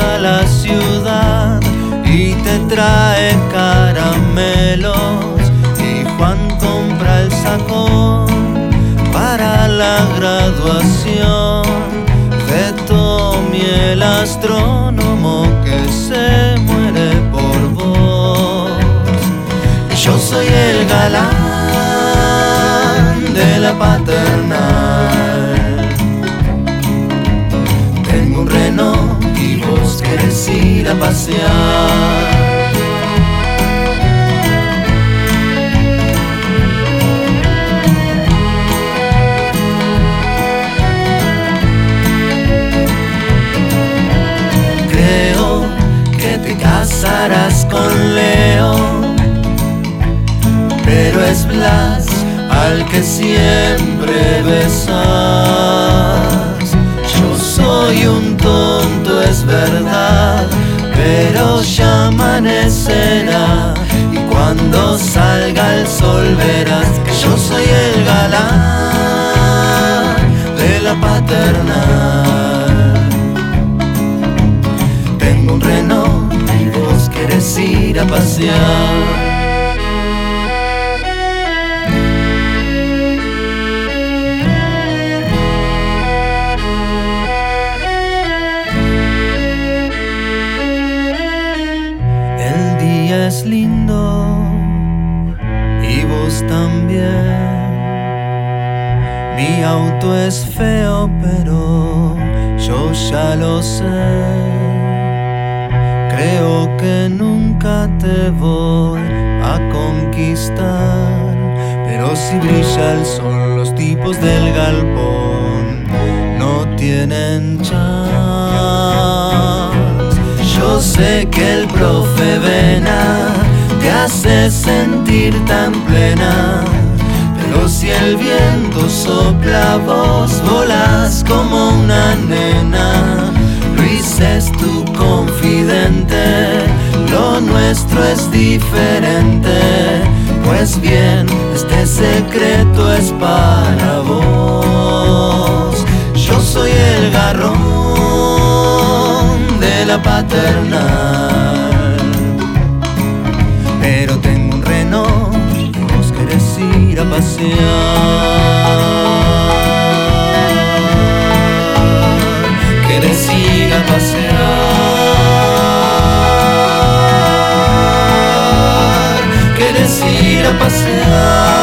a la ciudad y te trae caramelos. Y Juan compra el saco para la graduación de Tommy el astrónomo que se muere por vos. Yo soy el galán de la paternal. Creo que te casarás con Leo, pero es Blas al que siempre besas. Salga el sol verás que yo soy el galán de la paternal. Tengo un Renault y vos querés ir a pasear. Mi auto es feo, pero yo ya lo sé. Creo que nunca te voy a conquistar, pero si brilla el sol, los tipos del galpón no tienen chance. Yo sé que el profe Vena te hace sentir tan plena. Si el viento sopla, vos volás como una nena. Luis es tu confidente, lo nuestro es diferente. Pues bien, este secreto es para vos. Yo soy el garrón de la paternal. Ir a pasear. Querés ir a pasear. Querés ir a pasear.